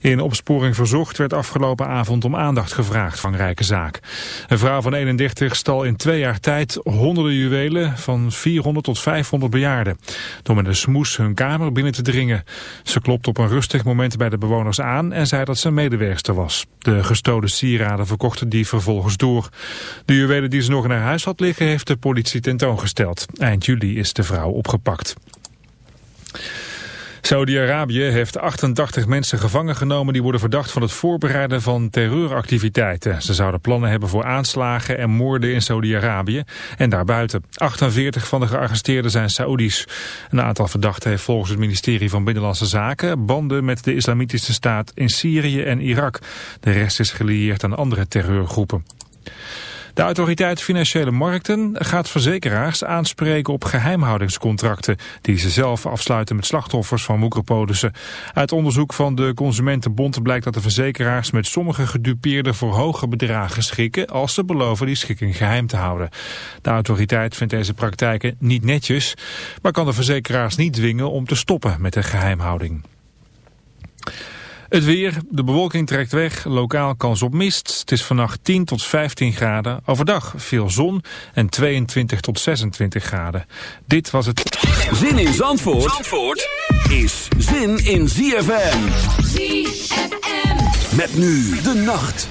In Opsporing Verzocht werd afgelopen avond om aandacht gevraagd van Rijke Zaak. Een vrouw van 31 stal in twee jaar tijd honderden juwelen van 400 tot 500 bejaarden. Door met een smoes hun kamer binnen te dringen. Ze klopt op een rustig moment bij de bewoners aan en zei dat ze medewerkster was. De gestolen sieraden verkochten die vervolgens door. De juwelen die ze nog in haar huis had liggen heeft de politie tentoongesteld. Eind juli is de vrouw opgepakt. Saudi-Arabië heeft 88 mensen gevangen genomen die worden verdacht van het voorbereiden van terreuractiviteiten. Ze zouden plannen hebben voor aanslagen en moorden in Saudi-Arabië en daarbuiten. 48 van de gearresteerden zijn Saoedi's. Een aantal verdachten heeft volgens het ministerie van Binnenlandse Zaken banden met de islamitische staat in Syrië en Irak. De rest is gelieerd aan andere terreurgroepen. De autoriteit Financiële Markten gaat verzekeraars aanspreken op geheimhoudingscontracten die ze zelf afsluiten met slachtoffers van woekerpolissen. Uit onderzoek van de Consumentenbond blijkt dat de verzekeraars met sommige gedupeerden voor hoge bedragen schikken als ze beloven die schikking geheim te houden. De autoriteit vindt deze praktijken niet netjes, maar kan de verzekeraars niet dwingen om te stoppen met de geheimhouding. Het weer, de bewolking trekt weg, lokaal kans op mist. Het is vannacht 10 tot 15 graden. Overdag veel zon en 22 tot 26 graden. Dit was het... Zin in Zandvoort, Zandvoort is zin in ZFM. ZFM. Met nu de nacht.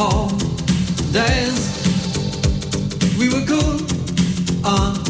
All days. We were cool on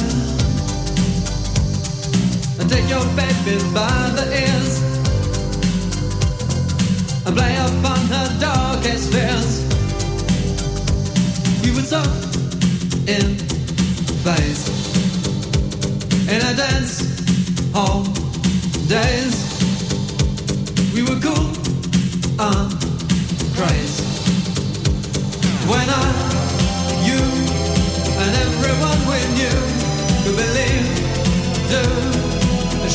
Take your baby by the ears and play upon her darkest fears we were so in phase in a dance hall days. We were cool and crazy when I, you, and everyone we knew could believe, do,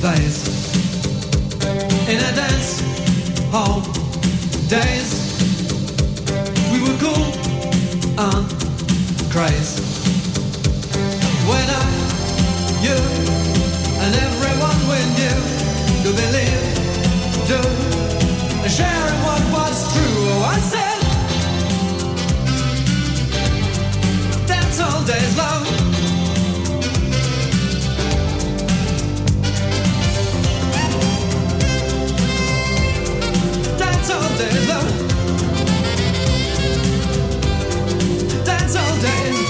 days. In a dance hall days we were cool and crazy. When I you and everyone we knew to believe do share sharing what was true oh I said that's all days love. Dance all day.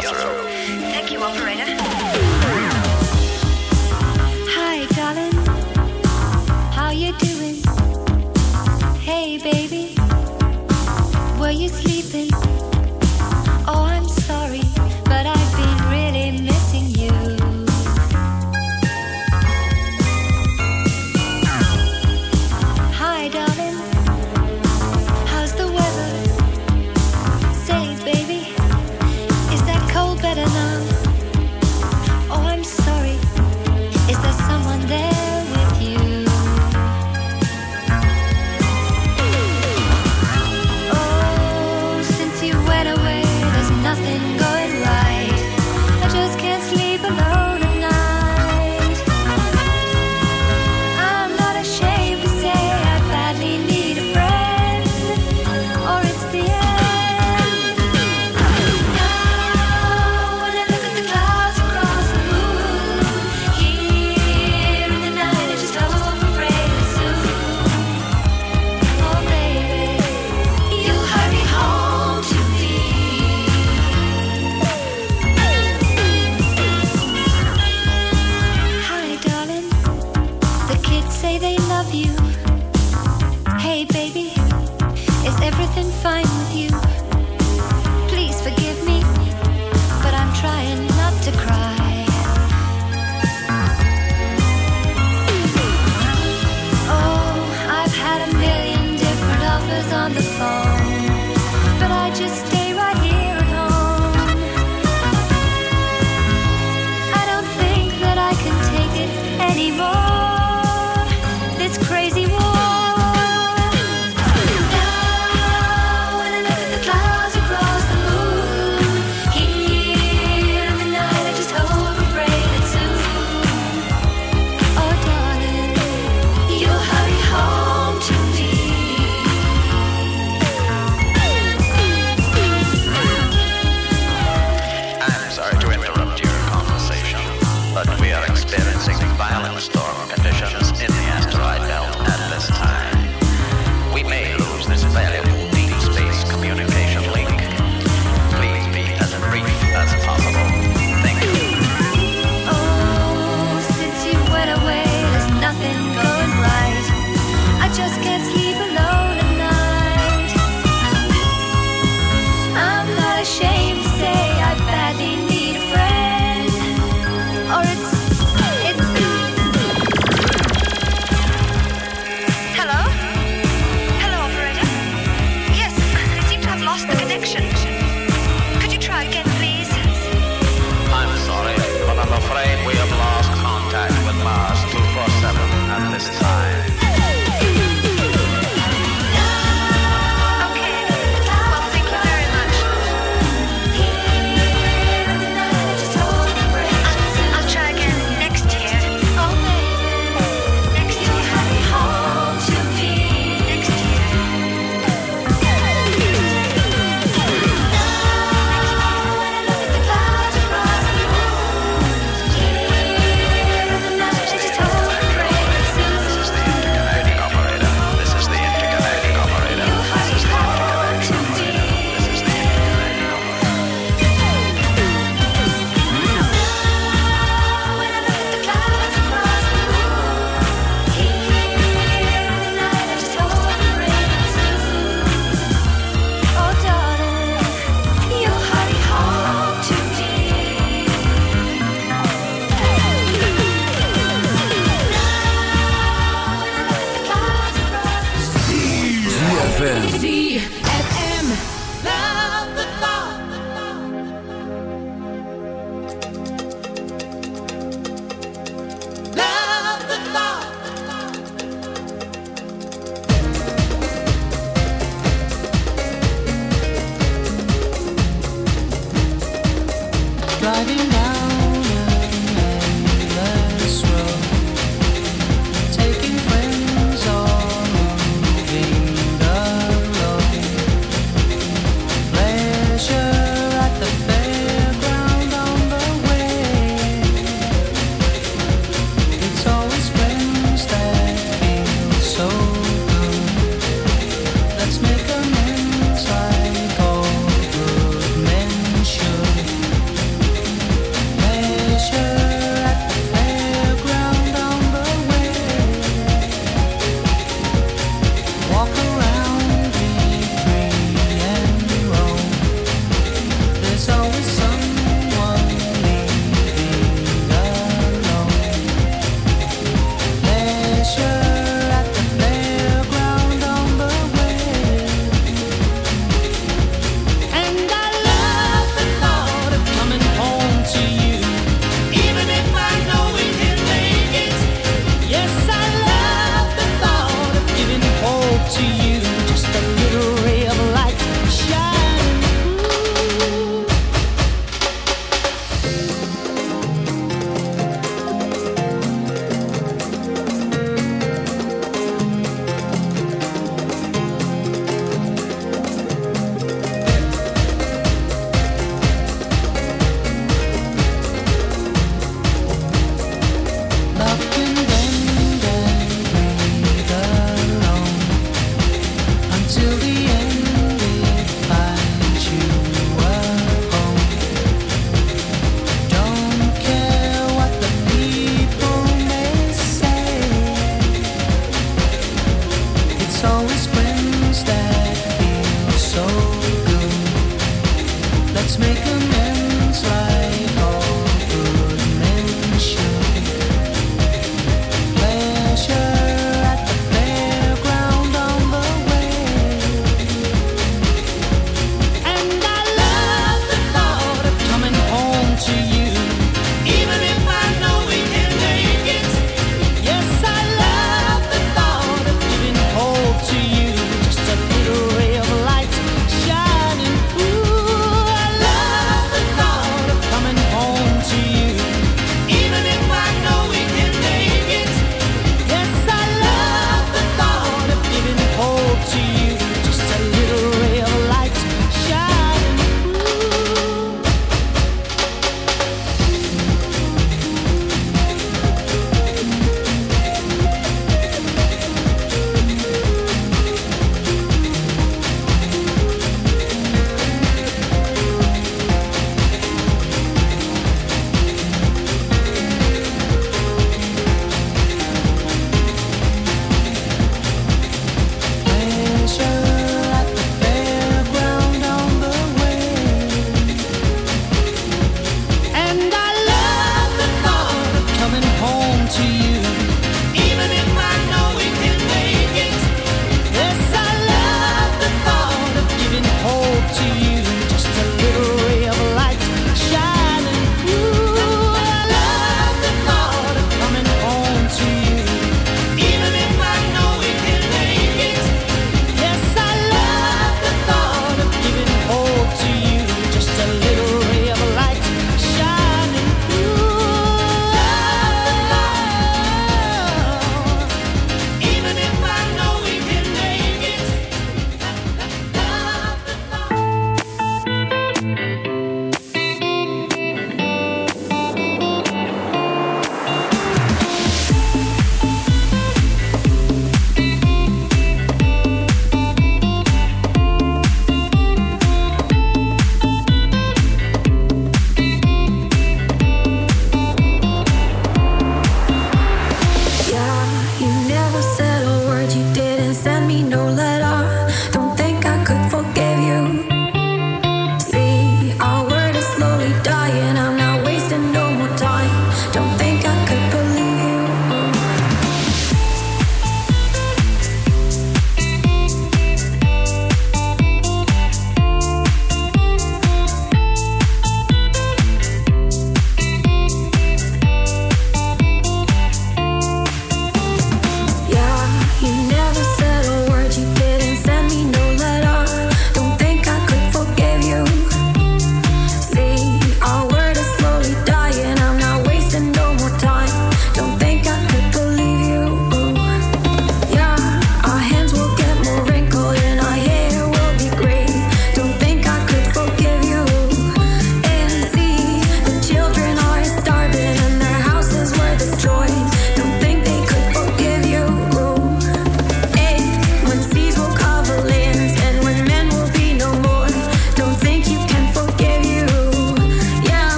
Thank you, operator.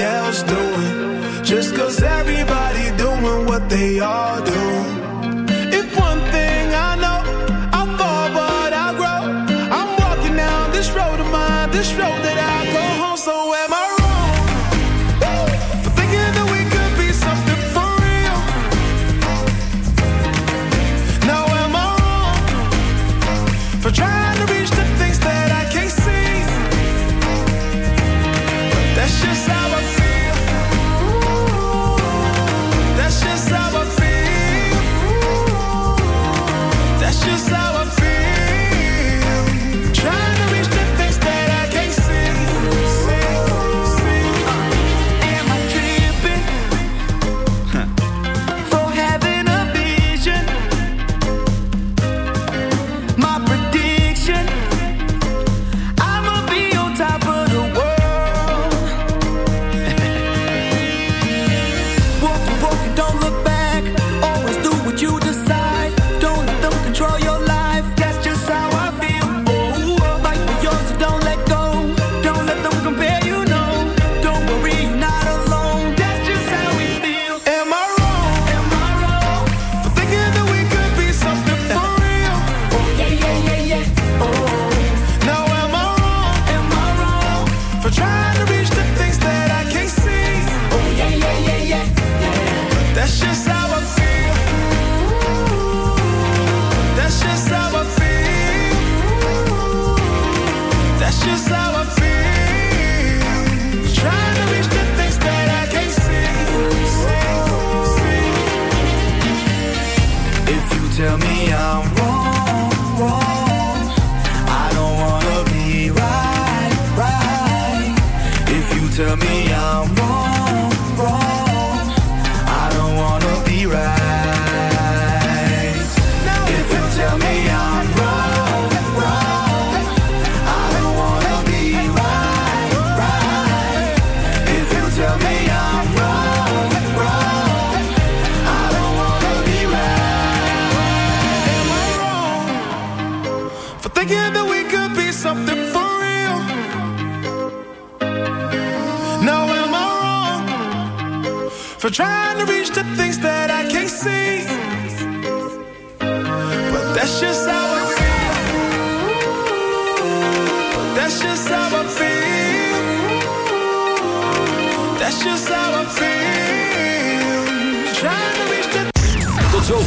else doing. Just cause everybody doing what they all do. Tell me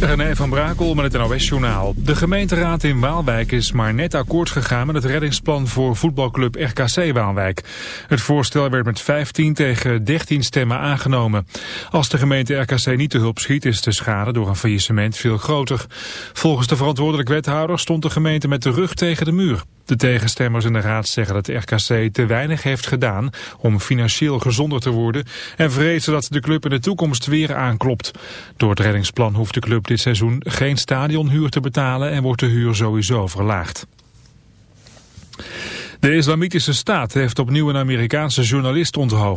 René van Brakel met het NOS-journaal. De gemeenteraad in Waalwijk is maar net akkoord gegaan met het reddingsplan voor voetbalclub RKC Waalwijk. Het voorstel werd met 15 tegen 13 stemmen aangenomen. Als de gemeente RKC niet te hulp schiet is de schade door een faillissement veel groter. Volgens de verantwoordelijk wethouder stond de gemeente met de rug tegen de muur. De tegenstemmers in de raad zeggen dat de RKC te weinig heeft gedaan om financieel gezonder te worden en vrezen dat de club in de toekomst weer aanklopt. Door het reddingsplan hoeft de club dit seizoen geen stadionhuur te betalen en wordt de huur sowieso verlaagd. De Islamitische Staat heeft opnieuw een Amerikaanse journalist onthoofd.